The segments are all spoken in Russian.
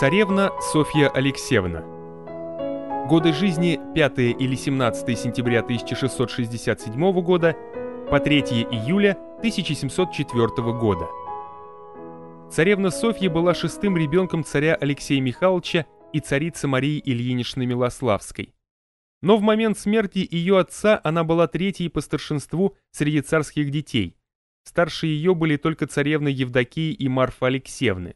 Царевна Софья Алексеевна. Годы жизни 5 или 17 сентября 1667 года по 3 июля 1704 года. Царевна Софья была шестым ребенком царя Алексея Михайловича и царицы Марии Ильиничны Милославской. Но в момент смерти ее отца она была третьей по старшинству среди царских детей. Старше ее были только царевны Евдокии и Марфа Алексеевны.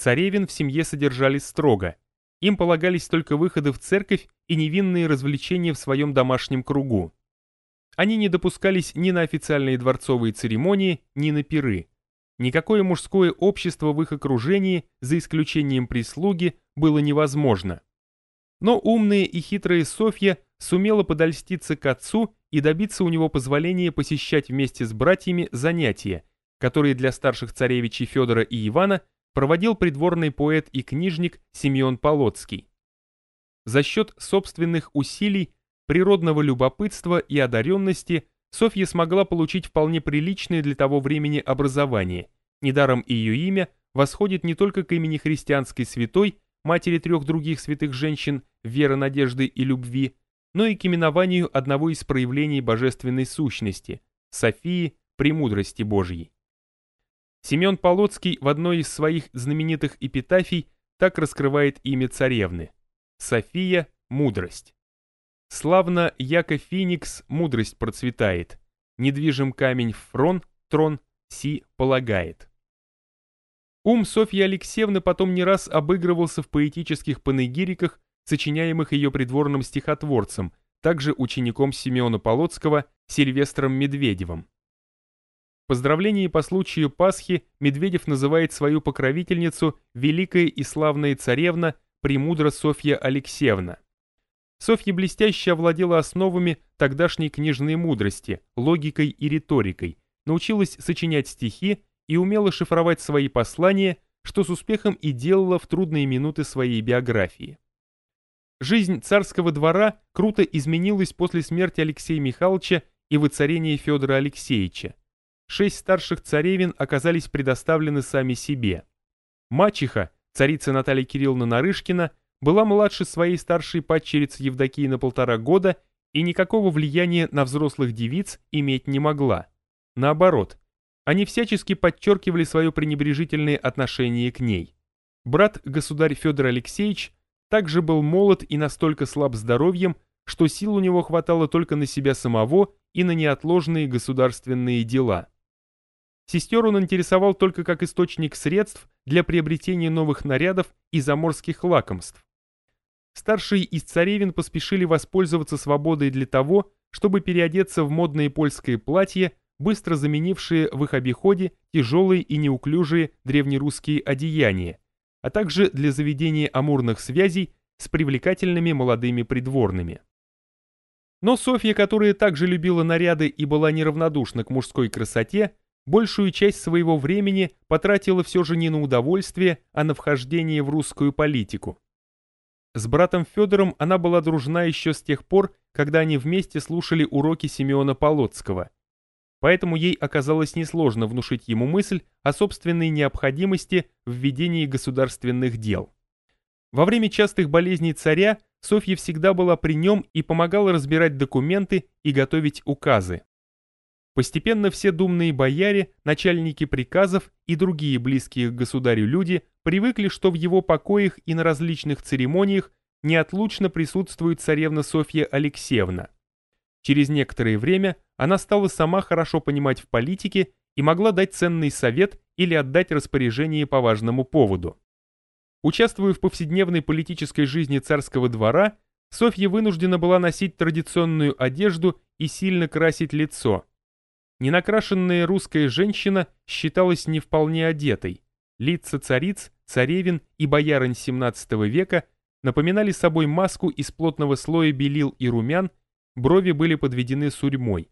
Царевин в семье содержались строго. Им полагались только выходы в церковь и невинные развлечения в своем домашнем кругу. Они не допускались ни на официальные дворцовые церемонии, ни на пиры. Никакое мужское общество в их окружении, за исключением прислуги, было невозможно. Но умная и хитрая Софья сумела подольститься к отцу и добиться у него позволения посещать вместе с братьями занятия, которые для старших царевичей Федора и Ивана проводил придворный поэт и книжник Симеон Полоцкий. За счет собственных усилий, природного любопытства и одаренности Софья смогла получить вполне приличное для того времени образование. Недаром ее имя восходит не только к имени христианской святой, матери трех других святых женщин, веры, надежды и любви, но и к именованию одного из проявлений божественной сущности – Софии, премудрости Божьей. Семен Полоцкий в одной из своих знаменитых эпитафий так раскрывает имя царевны. София – мудрость. Славно, яко феникс, мудрость процветает. Недвижим камень в фрон, трон, си полагает. Ум Софьи Алексеевны потом не раз обыгрывался в поэтических панегириках, сочиняемых ее придворным стихотворцем, также учеником Семена Полоцкого Сильвестром Медведевым поздравлении по случаю Пасхи Медведев называет свою покровительницу великая и славная царевна Премудра Софья Алексеевна. Софья блестяще овладела основами тогдашней книжной мудрости, логикой и риторикой, научилась сочинять стихи и умела шифровать свои послания, что с успехом и делала в трудные минуты своей биографии. Жизнь царского двора круто изменилась после смерти Алексея Михайловича и воцарения Федора Алексеевича шесть старших царевин оказались предоставлены сами себе. Мачеха, царица Наталья Кирилловна Нарышкина, была младше своей старшей падчерицы Евдокии на полтора года и никакого влияния на взрослых девиц иметь не могла. Наоборот, они всячески подчеркивали свое пренебрежительное отношение к ней. Брат, государь Федор Алексеевич, также был молод и настолько слаб здоровьем, что сил у него хватало только на себя самого и на неотложные государственные дела. Сестер он интересовал только как источник средств для приобретения новых нарядов и заморских лакомств. Старшие из царевин поспешили воспользоваться свободой для того, чтобы переодеться в модные польские платья, быстро заменившие в их обиходе тяжелые и неуклюжие древнерусские одеяния, а также для заведения амурных связей с привлекательными молодыми придворными. Но Софья, которая также любила наряды и была неравнодушна к мужской красоте, большую часть своего времени потратила все же не на удовольствие, а на вхождение в русскую политику. С братом Федором она была дружна еще с тех пор, когда они вместе слушали уроки Симеона Полоцкого. Поэтому ей оказалось несложно внушить ему мысль о собственной необходимости в ведении государственных дел. Во время частых болезней царя Софья всегда была при нем и помогала разбирать документы и готовить указы. Постепенно все думные бояре, начальники приказов и другие близкие к государю люди привыкли, что в его покоях и на различных церемониях неотлучно присутствует царевна Софья Алексеевна. Через некоторое время она стала сама хорошо понимать в политике и могла дать ценный совет или отдать распоряжение по важному поводу. Участвуя в повседневной политической жизни царского двора, Софья вынуждена была носить традиционную одежду и сильно красить лицо – Ненакрашенная русская женщина считалась не вполне одетой. Лица цариц, царевин и боярынь XVII века напоминали собой маску из плотного слоя белил и румян, брови были подведены сурьмой.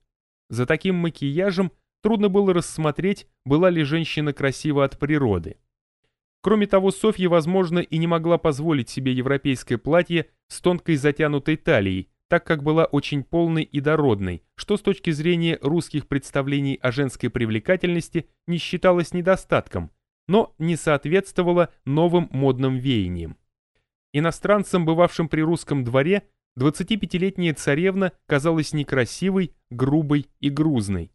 За таким макияжем трудно было рассмотреть, была ли женщина красива от природы. Кроме того, Софья, возможно, и не могла позволить себе европейское платье с тонкой затянутой талией, так как была очень полной и дородной, что с точки зрения русских представлений о женской привлекательности не считалось недостатком, но не соответствовала новым модным веяниям. Иностранцам, бывавшим при русском дворе, 25-летняя царевна казалась некрасивой, грубой и грузной.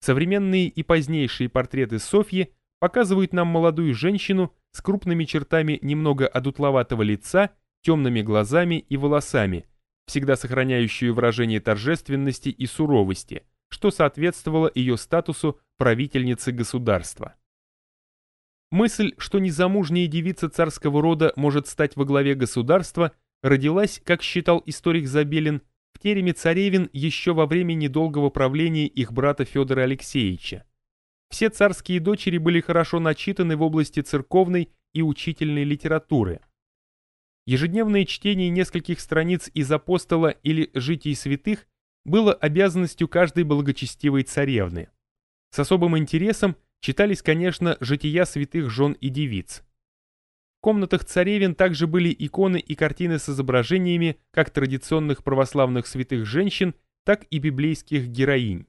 Современные и позднейшие портреты Софьи показывают нам молодую женщину с крупными чертами немного одутловатого лица, темными глазами и волосами, всегда сохраняющую выражение торжественности и суровости, что соответствовало ее статусу правительницы государства. Мысль, что незамужняя девица царского рода может стать во главе государства, родилась, как считал историк Забелин, в тереме царевин еще во время недолгого правления их брата Федора Алексеевича. Все царские дочери были хорошо начитаны в области церковной и учительной литературы. Ежедневное чтение нескольких страниц из апостола или житий святых было обязанностью каждой благочестивой царевны. С особым интересом читались, конечно, жития святых жен и девиц. В комнатах царевин также были иконы и картины с изображениями как традиционных православных святых женщин, так и библейских героинь.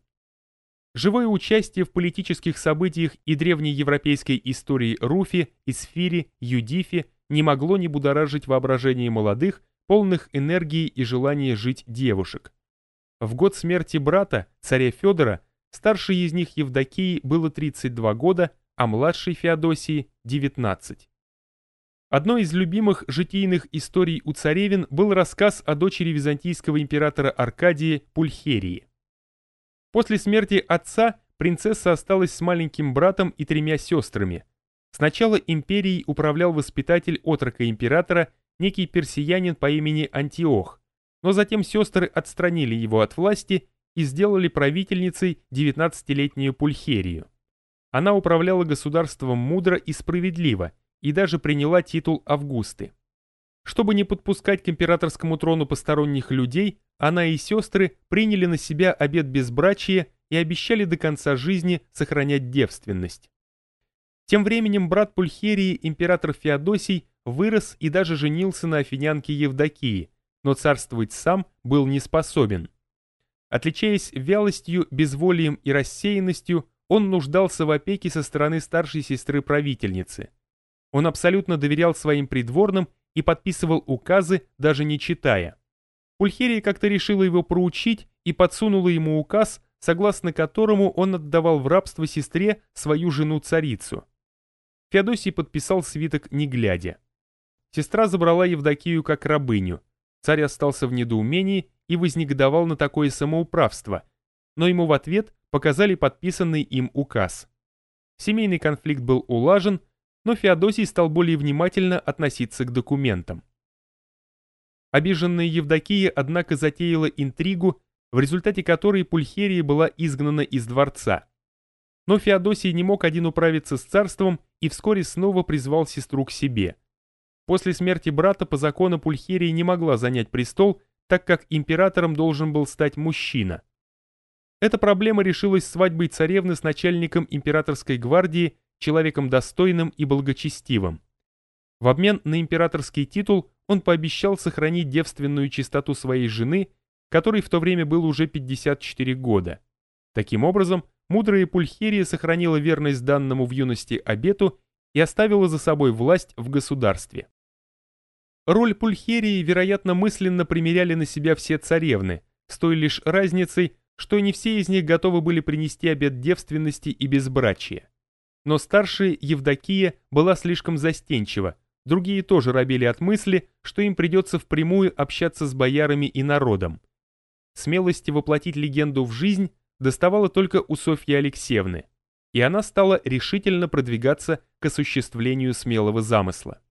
Живое участие в политических событиях и древней европейской истории Руфи, Исфири, Юдифи не могло не будоражить воображение молодых, полных энергии и желания жить девушек. В год смерти брата, царя Федора, Старшей из них Евдокии было 32 года, а младшей Феодосии – 19. Одной из любимых житийных историй у царевин был рассказ о дочери византийского императора Аркадии Пульхерии. После смерти отца принцесса осталась с маленьким братом и тремя сестрами. Сначала империей управлял воспитатель отрока императора, некий персиянин по имени Антиох, но затем сестры отстранили его от власти и сделали правительницей 19-летнюю Пульхерию. Она управляла государством мудро и справедливо и даже приняла титул Августы. Чтобы не подпускать к императорскому трону посторонних людей, она и сестры приняли на себя обет безбрачия и обещали до конца жизни сохранять девственность. Тем временем брат Пульхерии, император Феодосий, вырос и даже женился на афинянке Евдокии, но царствовать сам был не способен. Отличаясь вялостью, безволием и рассеянностью, он нуждался в опеке со стороны старшей сестры правительницы. Он абсолютно доверял своим придворным и подписывал указы, даже не читая. Пульхерия как-то решила его проучить и подсунула ему указ, согласно которому он отдавал в рабство сестре свою жену-царицу. Феодосий подписал свиток не глядя. Сестра забрала Евдокию как рабыню. Царь остался в недоумении и вознегодовал на такое самоуправство, но ему в ответ показали подписанный им указ. Семейный конфликт был улажен, но Феодосий стал более внимательно относиться к документам. Обиженная Евдокия, однако, затеяла интригу, в результате которой Пульхерия была изгнана из дворца. Но Феодосий не мог один управиться с царством и вскоре снова призвал сестру к себе. После смерти брата по закону Пульхерия не могла занять престол, так как императором должен был стать мужчина. Эта проблема решилась свадьбой царевны с начальником императорской гвардии, человеком достойным и благочестивым. В обмен на императорский титул он пообещал сохранить девственную чистоту своей жены, которой в то время было уже 54 года. Таким образом, мудрая Пульхерия сохранила верность данному в юности обету и оставила за собой власть в государстве. Роль Пульхерии, вероятно, мысленно примеряли на себя все царевны, с той лишь разницей, что не все из них готовы были принести обет девственности и безбрачия. Но старшая Евдокия была слишком застенчива, другие тоже робели от мысли, что им придется впрямую общаться с боярами и народом. Смелости воплотить легенду в жизнь доставала только у Софьи Алексеевны, и она стала решительно продвигаться к осуществлению смелого замысла.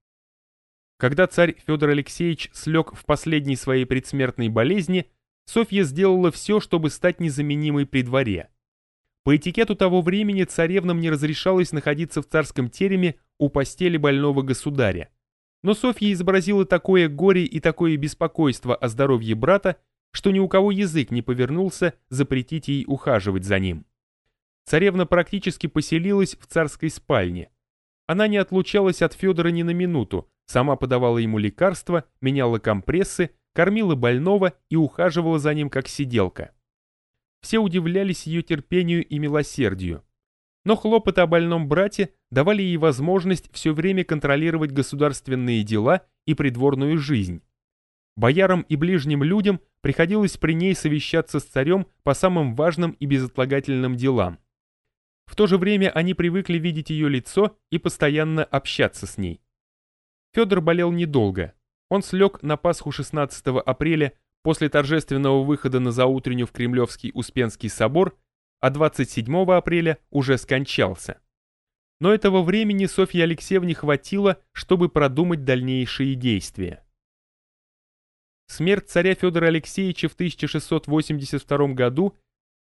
Когда царь Федор Алексеевич слег в последней своей предсмертной болезни, Софья сделала все, чтобы стать незаменимой при дворе. По этикету того времени царевнам не разрешалось находиться в царском тереме у постели больного государя. Но Софья изобразила такое горе и такое беспокойство о здоровье брата, что ни у кого язык не повернулся запретить ей ухаживать за ним. Царевна практически поселилась в царской спальне. Она не отлучалась от Федора ни на минуту, Сама подавала ему лекарства, меняла компрессы, кормила больного и ухаживала за ним как сиделка. Все удивлялись ее терпению и милосердию. Но хлопоты о больном брате давали ей возможность все время контролировать государственные дела и придворную жизнь. Боярам и ближним людям приходилось при ней совещаться с царем по самым важным и безотлагательным делам. В то же время они привыкли видеть ее лицо и постоянно общаться с ней. Федор болел недолго. Он слег на Пасху 16 апреля после торжественного выхода на заутренню в Кремлевский Успенский собор, а 27 апреля уже скончался. Но этого времени Софье Алексеевне хватило, чтобы продумать дальнейшие действия. Смерть царя Федора Алексеевича в 1682 году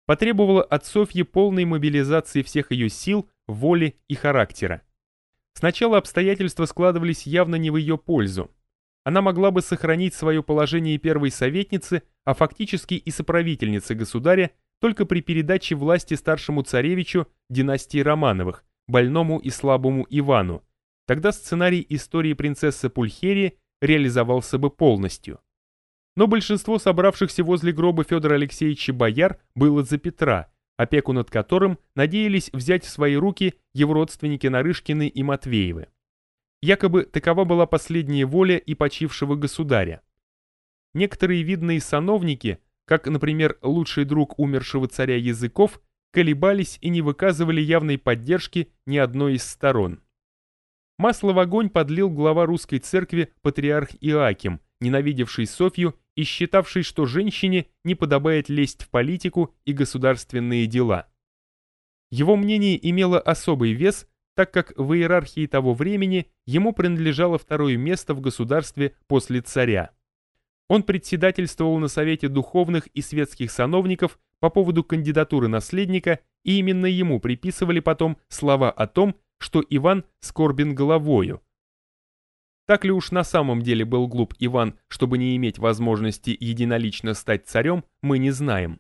потребовала от Софьи полной мобилизации всех ее сил, воли и характера. Сначала обстоятельства складывались явно не в ее пользу. Она могла бы сохранить свое положение первой советницы, а фактически и соправительницы государя, только при передаче власти старшему царевичу династии Романовых, больному и слабому Ивану. Тогда сценарий истории принцессы Пульхерии реализовался бы полностью но большинство собравшихся возле гроба Федора Алексеевича бояр было за Петра, опеку над которым надеялись взять в свои руки его родственники Нарышкины и Матвеевы. Якобы такова была последняя воля и почившего государя. Некоторые видные сановники, как, например, лучший друг умершего царя Языков, колебались и не выказывали явной поддержки ни одной из сторон. Масло в огонь подлил глава русской церкви патриарх Иаким, ненавидевший Софью и считавший, что женщине не подобает лезть в политику и государственные дела. Его мнение имело особый вес, так как в иерархии того времени ему принадлежало второе место в государстве после царя. Он председательствовал на Совете духовных и светских сановников по поводу кандидатуры наследника, и именно ему приписывали потом слова о том, что Иван скорбен головою, так ли уж на самом деле был глуп Иван, чтобы не иметь возможности единолично стать царем, мы не знаем.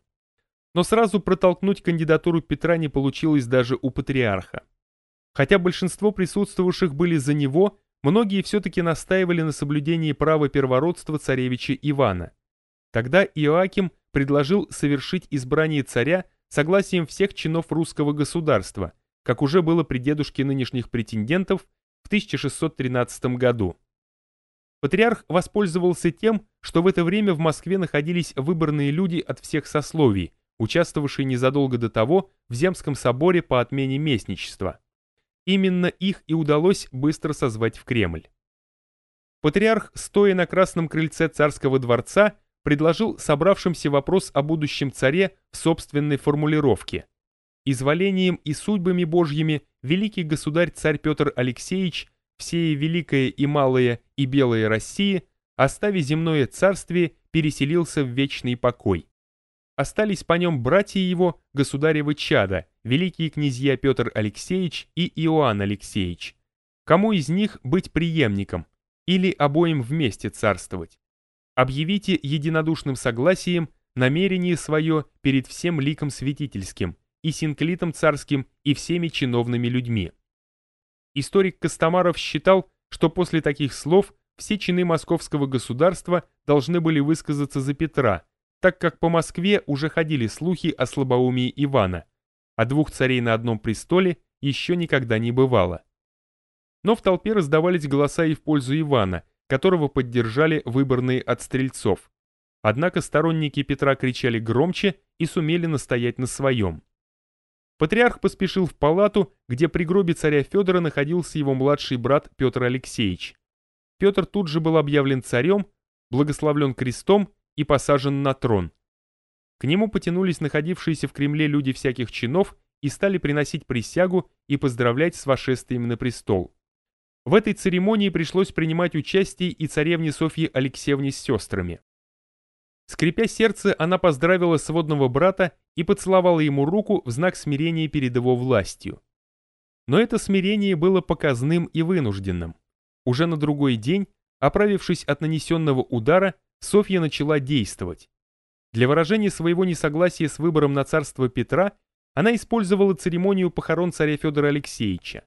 Но сразу протолкнуть кандидатуру Петра не получилось даже у патриарха. Хотя большинство присутствовавших были за него, многие все-таки настаивали на соблюдении права первородства царевича Ивана. Тогда Иоаким предложил совершить избрание царя согласием всех чинов русского государства, как уже было при дедушке нынешних претендентов в 1613 году. Патриарх воспользовался тем, что в это время в Москве находились выборные люди от всех сословий, участвовавшие незадолго до того в Земском соборе по отмене местничества. Именно их и удалось быстро созвать в Кремль. Патриарх, стоя на красном крыльце царского дворца, предложил собравшимся вопрос о будущем царе в собственной формулировке – Изволением и судьбами Божьими великий государь-царь Петр Алексеевич, всее великое и малое и белое России, оставив земное царствие, переселился в вечный покой. Остались по нем братья его, государевы чада, великие князья Петр Алексеевич и Иоанн Алексеевич. Кому из них быть преемником, или обоим вместе царствовать? Объявите единодушным согласием намерение свое перед всем ликом святительским – и синклитом царским, и всеми чиновными людьми. Историк Костомаров считал, что после таких слов все чины московского государства должны были высказаться за Петра, так как по Москве уже ходили слухи о слабоумии Ивана, а двух царей на одном престоле еще никогда не бывало. Но в толпе раздавались голоса и в пользу Ивана, которого поддержали выборные от стрельцов. Однако сторонники Петра кричали громче и сумели настоять на своем. Патриарх поспешил в палату, где при гробе царя Федора находился его младший брат Петр Алексеевич. Петр тут же был объявлен царем, благословлен крестом и посажен на трон. К нему потянулись находившиеся в Кремле люди всяких чинов и стали приносить присягу и поздравлять с вошествием на престол. В этой церемонии пришлось принимать участие и царевне Софье Алексеевне с сестрами. Скрипя сердце, она поздравила сводного брата и поцеловала ему руку в знак смирения перед его властью. Но это смирение было показным и вынужденным. Уже на другой день, оправившись от нанесенного удара, Софья начала действовать. Для выражения своего несогласия с выбором на царство Петра она использовала церемонию похорон царя Федора Алексеевича.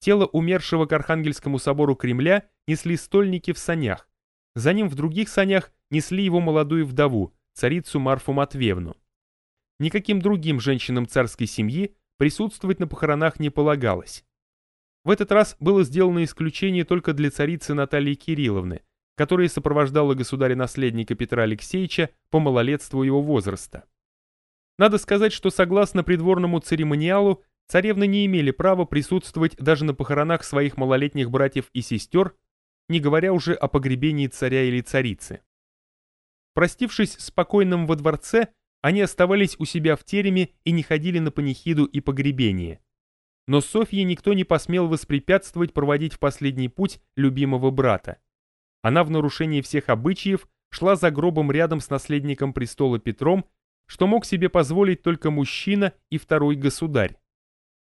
Тело умершего к Архангельскому собору Кремля несли стольники в санях. За ним в других санях несли его молодую вдову, царицу Марфу Матвеевну. Никаким другим женщинам царской семьи присутствовать на похоронах не полагалось. В этот раз было сделано исключение только для царицы Натальи Кирилловны, которая сопровождала государя-наследника Петра Алексеевича по малолетству его возраста. Надо сказать, что согласно придворному церемониалу, царевны не имели права присутствовать даже на похоронах своих малолетних братьев и сестер, не говоря уже о погребении царя или царицы. Простившись с покойным во дворце, они оставались у себя в тереме и не ходили на панихиду и погребение. Но Софье никто не посмел воспрепятствовать проводить в последний путь любимого брата. Она в нарушении всех обычаев шла за гробом рядом с наследником престола Петром, что мог себе позволить только мужчина и второй государь.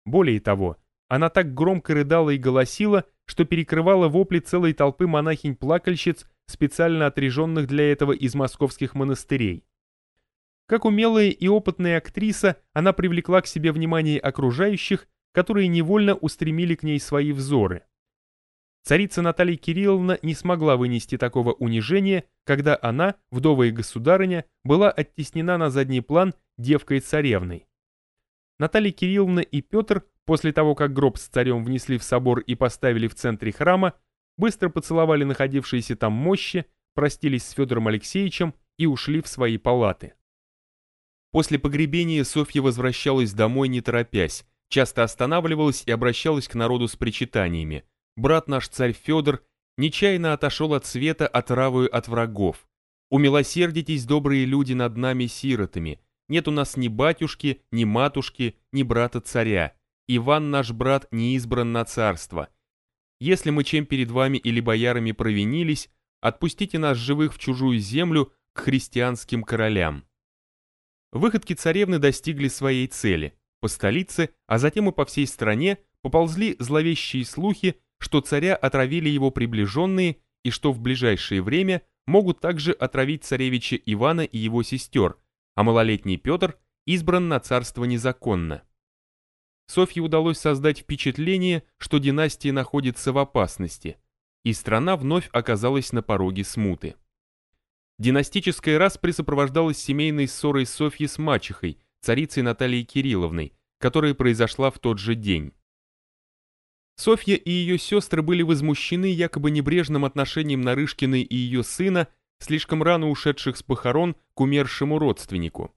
Более того, она так громко рыдала и голосила, что перекрывала вопли целой толпы монахинь-плакальщиц, специально отреженных для этого из московских монастырей. Как умелая и опытная актриса, она привлекла к себе внимание окружающих, которые невольно устремили к ней свои взоры. Царица Наталья Кирилловна не смогла вынести такого унижения, когда она, вдова и государыня, была оттеснена на задний план девкой-царевной. Наталья Кирилловна и Петр, после того, как гроб с царем внесли в собор и поставили в центре храма, быстро поцеловали находившиеся там мощи, простились с Федором Алексеевичем и ушли в свои палаты. После погребения Софья возвращалась домой не торопясь, часто останавливалась и обращалась к народу с причитаниями. Брат наш царь Федор нечаянно отошел от света отравою от врагов. Умилосердитесь, добрые люди, над нами сиротами. Нет у нас ни батюшки, ни матушки, ни брата царя. Иван наш брат не избран на царство. Если мы чем перед вами или боярами провинились, отпустите нас живых в чужую землю к христианским королям. Выходки царевны достигли своей цели. По столице, а затем и по всей стране поползли зловещие слухи, что царя отравили его приближенные и что в ближайшее время могут также отравить царевича Ивана и его сестер, а малолетний Петр избран на царство незаконно. Софье удалось создать впечатление, что династия находится в опасности, и страна вновь оказалась на пороге смуты. Династическая распри сопровождалась семейной ссорой Софьи с мачехой, царицей Натальей Кирилловной, которая произошла в тот же день. Софья и ее сестры были возмущены якобы небрежным отношением Нарышкиной и ее сына, слишком рано ушедших с похорон к умершему родственнику.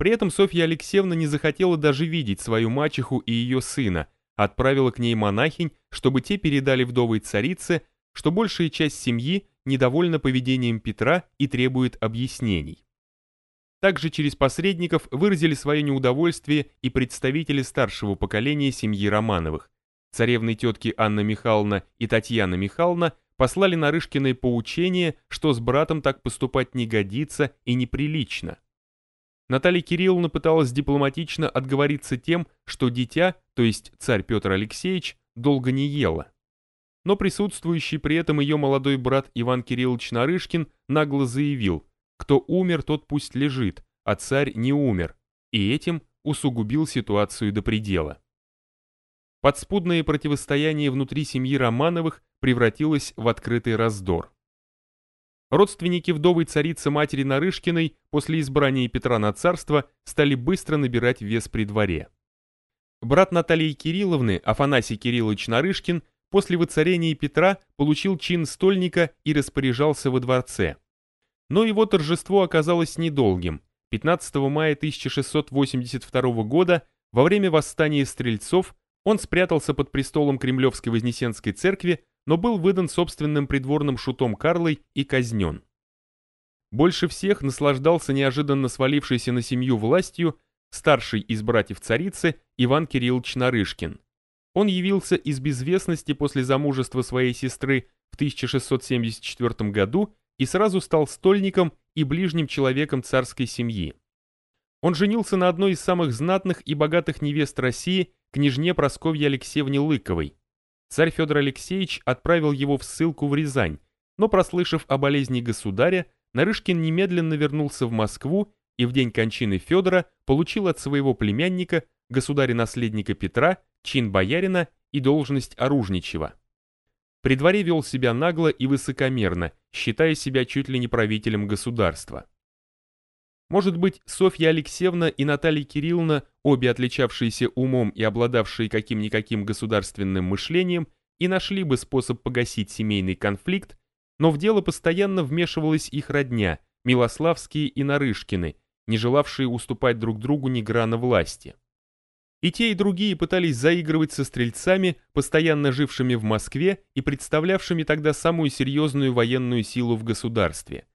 При этом Софья Алексеевна не захотела даже видеть свою мачеху и ее сына, отправила к ней монахинь, чтобы те передали вдовой царице, что большая часть семьи недовольна поведением Петра и требует объяснений. Также через посредников выразили свое неудовольствие и представители старшего поколения семьи Романовых. Царевны тетки Анна Михайловна и Татьяна Михайловна послали Нарышкиной поучение, что с братом так поступать не годится и неприлично. Наталья Кирилловна пыталась дипломатично отговориться тем, что дитя, то есть царь Петр Алексеевич, долго не ела но присутствующий при этом ее молодой брат Иван Кириллович Нарышкин нагло заявил, кто умер, тот пусть лежит, а царь не умер, и этим усугубил ситуацию до предела. Подспудное противостояние внутри семьи Романовых превратилось в открытый раздор. Родственники вдовой царицы матери Нарышкиной после избрания Петра на царство стали быстро набирать вес при дворе. Брат Натальи Кирилловны, Афанасий Кириллович Нарышкин, после воцарения Петра получил чин стольника и распоряжался во дворце. Но его торжество оказалось недолгим. 15 мая 1682 года, во время восстания стрельцов, он спрятался под престолом Кремлевской Вознесенской церкви, но был выдан собственным придворным шутом Карлой и казнен. Больше всех наслаждался неожиданно свалившейся на семью властью старший из братьев царицы Иван Кириллович Нарышкин. Он явился из безвестности после замужества своей сестры в 1674 году и сразу стал стольником и ближним человеком царской семьи. Он женился на одной из самых знатных и богатых невест России, княжне Просковье Алексеевне Лыковой. Царь Федор Алексеевич отправил его в ссылку в Рязань, но, прослышав о болезни государя, Нарышкин немедленно вернулся в Москву и в день кончины Федора получил от своего племянника, государя-наследника Петра, чин боярина и должность оружничего. При дворе вел себя нагло и высокомерно, считая себя чуть ли не правителем государства. Может быть, Софья Алексеевна и Наталья Кирилловна, обе отличавшиеся умом и обладавшие каким-никаким государственным мышлением, и нашли бы способ погасить семейный конфликт, но в дело постоянно вмешивалась их родня, Милославские и Нарышкины, не желавшие уступать друг другу ни грана власти. И те, и другие пытались заигрывать со стрельцами, постоянно жившими в Москве и представлявшими тогда самую серьезную военную силу в государстве.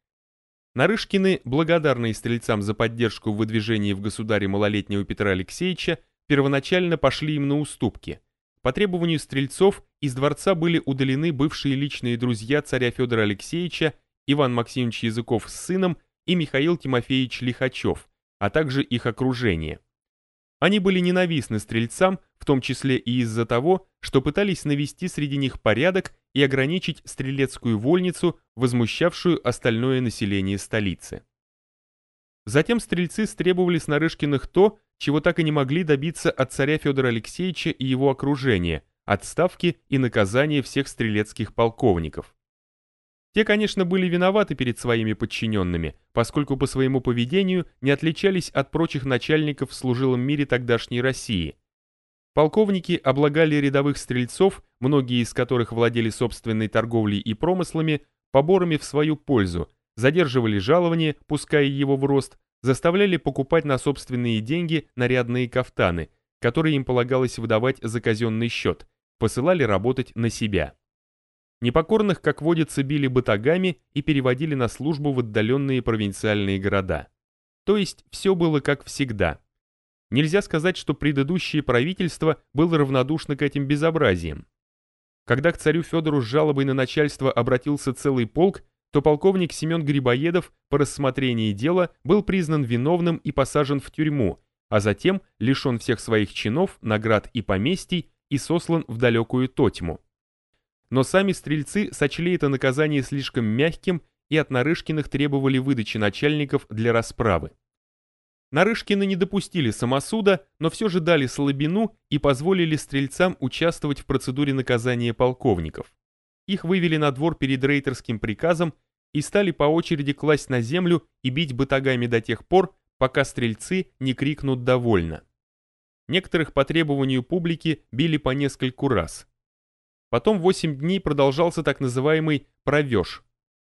Нарышкины, благодарные стрельцам за поддержку в выдвижении в государе малолетнего Петра Алексеевича, первоначально пошли им на уступки. По требованию стрельцов из дворца были удалены бывшие личные друзья царя Федора Алексеевича, Иван Максимович Языков с сыном и Михаил Тимофеевич Лихачев, а также их окружение. Они были ненавистны стрельцам, в том числе и из-за того, что пытались навести среди них порядок и ограничить стрелецкую вольницу, возмущавшую остальное население столицы. Затем стрельцы стребовали с Нарышкиных то, чего так и не могли добиться от царя Федора Алексеевича и его окружения, отставки и наказания всех стрелецких полковников. Те, конечно, были виноваты перед своими подчиненными, поскольку по своему поведению не отличались от прочих начальников в служилом мире тогдашней России. Полковники облагали рядовых стрельцов, многие из которых владели собственной торговлей и промыслами, поборами в свою пользу, задерживали жалование, пуская его в рост, заставляли покупать на собственные деньги нарядные кафтаны, которые им полагалось выдавать за казенный счет, посылали работать на себя. Непокорных, как водится, били батагами и переводили на службу в отдаленные провинциальные города. То есть все было как всегда. Нельзя сказать, что предыдущее правительство было равнодушно к этим безобразиям. Когда к царю Федору с жалобой на начальство обратился целый полк, то полковник Семен Грибоедов по рассмотрении дела был признан виновным и посажен в тюрьму, а затем лишен всех своих чинов, наград и поместий и сослан в далекую Тотьму но сами стрельцы сочли это наказание слишком мягким и от Нарышкиных требовали выдачи начальников для расправы. Нарышкины не допустили самосуда, но все же дали слабину и позволили стрельцам участвовать в процедуре наказания полковников. Их вывели на двор перед рейтерским приказом и стали по очереди класть на землю и бить батагами до тех пор, пока стрельцы не крикнут «довольно». Некоторых по требованию публики били по нескольку раз. Потом 8 дней продолжался так называемый «провеж».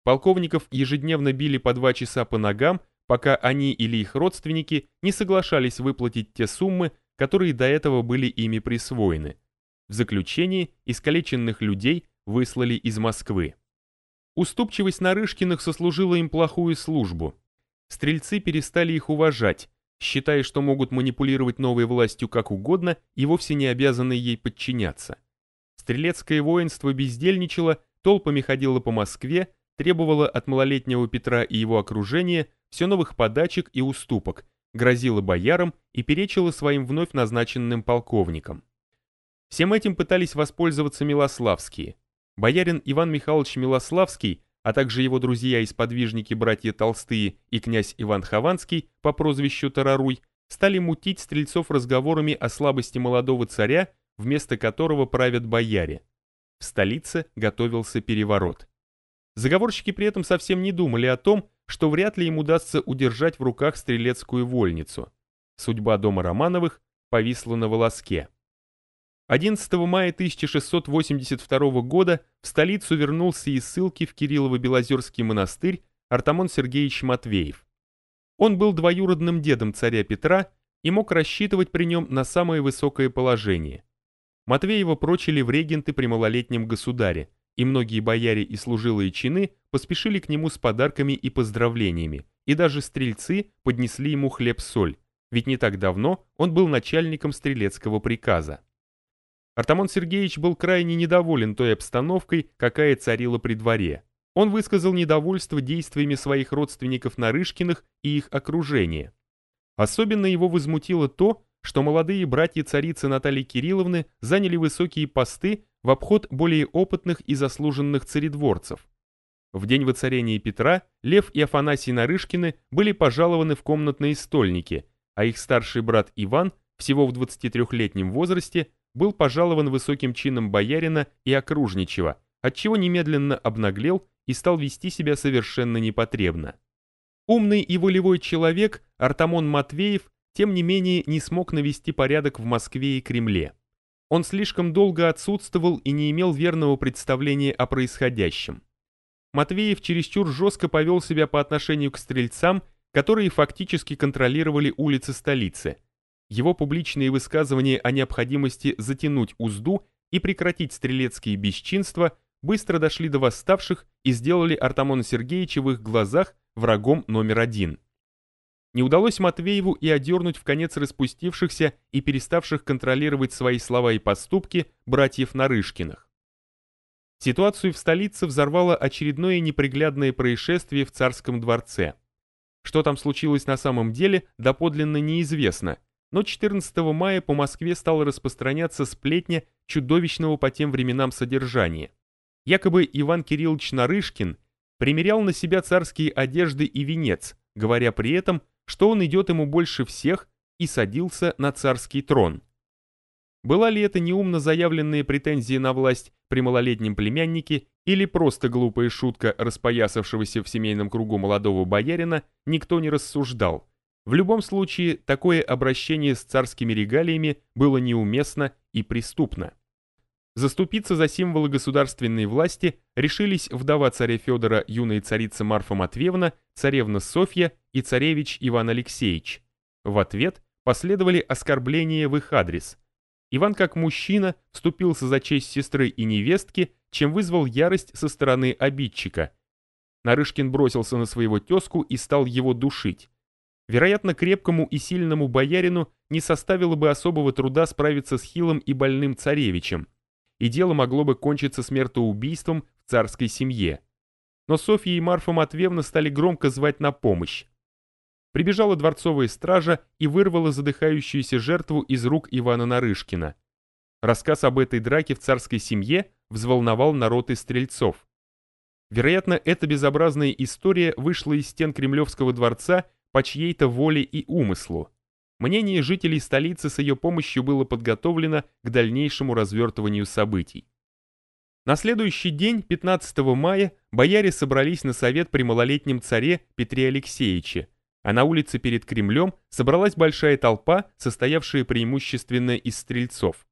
Полковников ежедневно били по 2 часа по ногам, пока они или их родственники не соглашались выплатить те суммы, которые до этого были ими присвоены. В заключении искалеченных людей выслали из Москвы. Уступчивость Нарышкиных сослужила им плохую службу. Стрельцы перестали их уважать, считая, что могут манипулировать новой властью как угодно и вовсе не обязаны ей подчиняться. Стрелецкое воинство бездельничало, толпами ходило по Москве, требовало от малолетнего Петра и его окружения все новых подачек и уступок, грозило боярам и перечило своим вновь назначенным полковникам. Всем этим пытались воспользоваться Милославские. Боярин Иван Михайлович Милославский, а также его друзья и сподвижники братья Толстые и князь Иван Хованский по прозвищу Тараруй, стали мутить стрельцов разговорами о слабости молодого царя вместо которого правят бояре. В столице готовился переворот. Заговорщики при этом совсем не думали о том, что вряд ли им удастся удержать в руках стрелецкую вольницу. Судьба дома Романовых повисла на волоске. 11 мая 1682 года в столицу вернулся из ссылки в Кириллово-Белозерский монастырь Артамон Сергеевич Матвеев. Он был двоюродным дедом царя Петра и мог рассчитывать при нем на самое высокое положение. Матвеева прочили в регенты при малолетнем государе, и многие бояре и служилые чины поспешили к нему с подарками и поздравлениями, и даже стрельцы поднесли ему хлеб-соль, ведь не так давно он был начальником стрелецкого приказа. Артамон Сергеевич был крайне недоволен той обстановкой, какая царила при дворе. Он высказал недовольство действиями своих родственников Нарышкиных и их окружения. Особенно его возмутило то, что молодые братья царицы Натальи Кирилловны заняли высокие посты в обход более опытных и заслуженных царедворцев. В день воцарения Петра Лев и Афанасий Нарышкины были пожалованы в комнатные стольники, а их старший брат Иван, всего в 23-летнем возрасте, был пожалован высоким чином боярина и окружничего, отчего немедленно обнаглел и стал вести себя совершенно непотребно. Умный и волевой человек Артамон Матвеев тем не менее не смог навести порядок в Москве и Кремле. Он слишком долго отсутствовал и не имел верного представления о происходящем. Матвеев чересчур жестко повел себя по отношению к стрельцам, которые фактически контролировали улицы столицы. Его публичные высказывания о необходимости затянуть узду и прекратить стрелецкие бесчинства быстро дошли до восставших и сделали Артамона Сергеевича в их глазах врагом номер один. Не удалось Матвееву и одернуть в конец распустившихся и переставших контролировать свои слова и поступки братьев Нарышкиных. Ситуацию в столице взорвало очередное неприглядное происшествие в царском дворце. Что там случилось на самом деле, доподлинно неизвестно, но 14 мая по Москве стала распространяться сплетня чудовищного по тем временам содержания. Якобы Иван Кириллович Нарышкин примерял на себя царские одежды и венец, говоря при этом, что он идет ему больше всех и садился на царский трон. Была ли это неумно заявленные претензии на власть при малолетнем племяннике или просто глупая шутка распоясавшегося в семейном кругу молодого боярина, никто не рассуждал. В любом случае, такое обращение с царскими регалиями было неуместно и преступно. Заступиться за символы государственной власти решились вдова царя Федора юная царица Марфа Матвеевна, царевна Софья и царевич Иван Алексеевич. В ответ последовали оскорбления в их адрес. Иван как мужчина вступился за честь сестры и невестки, чем вызвал ярость со стороны обидчика. Нарышкин бросился на своего тезку и стал его душить. Вероятно, крепкому и сильному боярину не составило бы особого труда справиться с хилым и больным царевичем и дело могло бы кончиться смертоубийством в царской семье. Но Софья и Марфа Матвеевна стали громко звать на помощь. Прибежала дворцовая стража и вырвала задыхающуюся жертву из рук Ивана Нарышкина. Рассказ об этой драке в царской семье взволновал народ из стрельцов. Вероятно, эта безобразная история вышла из стен Кремлевского дворца по чьей-то воле и умыслу. Мнение жителей столицы с ее помощью было подготовлено к дальнейшему развертыванию событий. На следующий день, 15 мая, бояре собрались на совет при малолетнем царе Петре Алексеевиче, а на улице перед Кремлем собралась большая толпа, состоявшая преимущественно из стрельцов.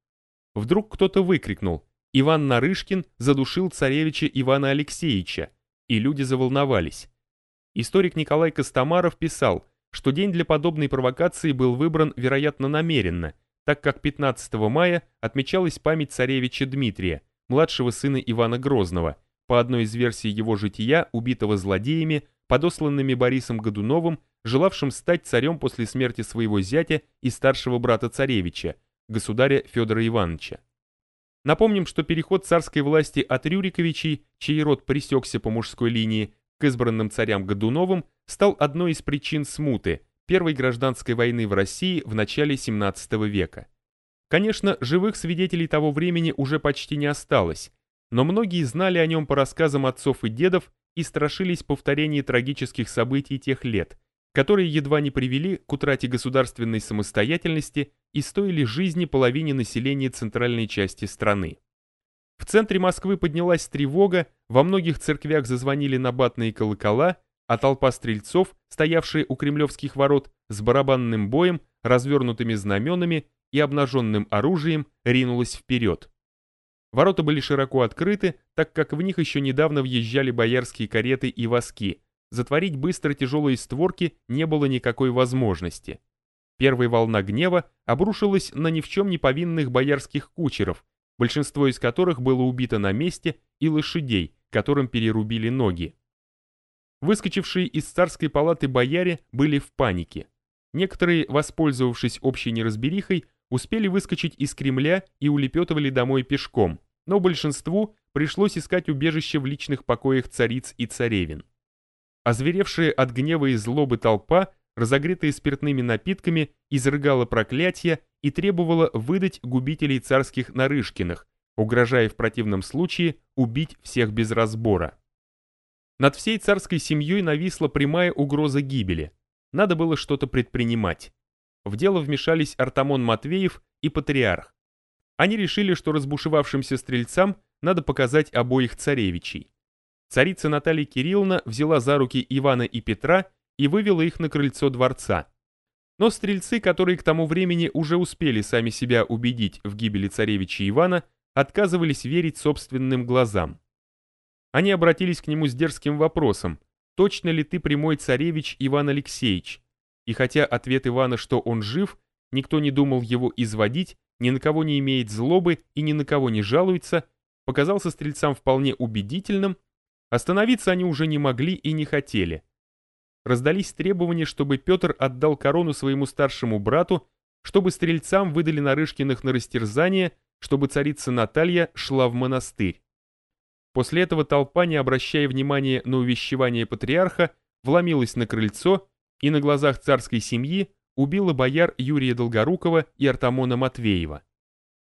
Вдруг кто-то выкрикнул «Иван Нарышкин задушил царевича Ивана Алексеевича», и люди заволновались. Историк Николай Костомаров писал – что день для подобной провокации был выбран, вероятно, намеренно, так как 15 мая отмечалась память царевича Дмитрия, младшего сына Ивана Грозного, по одной из версий его жития, убитого злодеями, подосланными Борисом Годуновым, желавшим стать царем после смерти своего зятя и старшего брата царевича, государя Федора Ивановича. Напомним, что переход царской власти от Рюриковичей, чей род пресекся по мужской линии, избранным царям Годуновым стал одной из причин смуты, первой гражданской войны в России в начале 17 века. Конечно, живых свидетелей того времени уже почти не осталось, но многие знали о нем по рассказам отцов и дедов и страшились повторения трагических событий тех лет, которые едва не привели к утрате государственной самостоятельности и стоили жизни половине населения центральной части страны. В центре Москвы поднялась тревога, во многих церквях зазвонили набатные колокола, а толпа стрельцов, стоявшие у кремлевских ворот, с барабанным боем, развернутыми знаменами и обнаженным оружием, ринулась вперед. Ворота были широко открыты, так как в них еще недавно въезжали боярские кареты и воски. Затворить быстро тяжелые створки не было никакой возможности. Первая волна гнева обрушилась на ни в чем не повинных боярских кучеров, большинство из которых было убито на месте, и лошадей, которым перерубили ноги. Выскочившие из царской палаты бояре были в панике. Некоторые, воспользовавшись общей неразберихой, успели выскочить из Кремля и улепетывали домой пешком, но большинству пришлось искать убежище в личных покоях цариц и царевин. Озверевшая от гнева и злобы толпа, разогретая спиртными напитками, изрыгала проклятия и требовала выдать губителей царских Нарышкиных, угрожая в противном случае убить всех без разбора. Над всей царской семьей нависла прямая угроза гибели. Надо было что-то предпринимать. В дело вмешались Артамон Матвеев и Патриарх. Они решили, что разбушевавшимся стрельцам надо показать обоих царевичей. Царица Наталья Кирилловна взяла за руки Ивана и Петра и вывела их на крыльцо дворца. Но стрельцы, которые к тому времени уже успели сами себя убедить в гибели царевича Ивана, отказывались верить собственным глазам. Они обратились к нему с дерзким вопросом, точно ли ты прямой царевич Иван Алексеевич? И хотя ответ Ивана, что он жив, никто не думал его изводить, ни на кого не имеет злобы и ни на кого не жалуется, показался стрельцам вполне убедительным, остановиться они уже не могли и не хотели. Раздались требования, чтобы Петр отдал корону своему старшему брату, чтобы стрельцам выдали Нарышкиных на растерзание, чтобы царица Наталья шла в монастырь. После этого толпа, не обращая внимания на увещевание патриарха, вломилась на крыльцо и на глазах царской семьи убила бояр Юрия Долгорукова и Артамона Матвеева.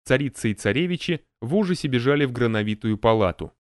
Царица и царевичи в ужасе бежали в грановитую палату.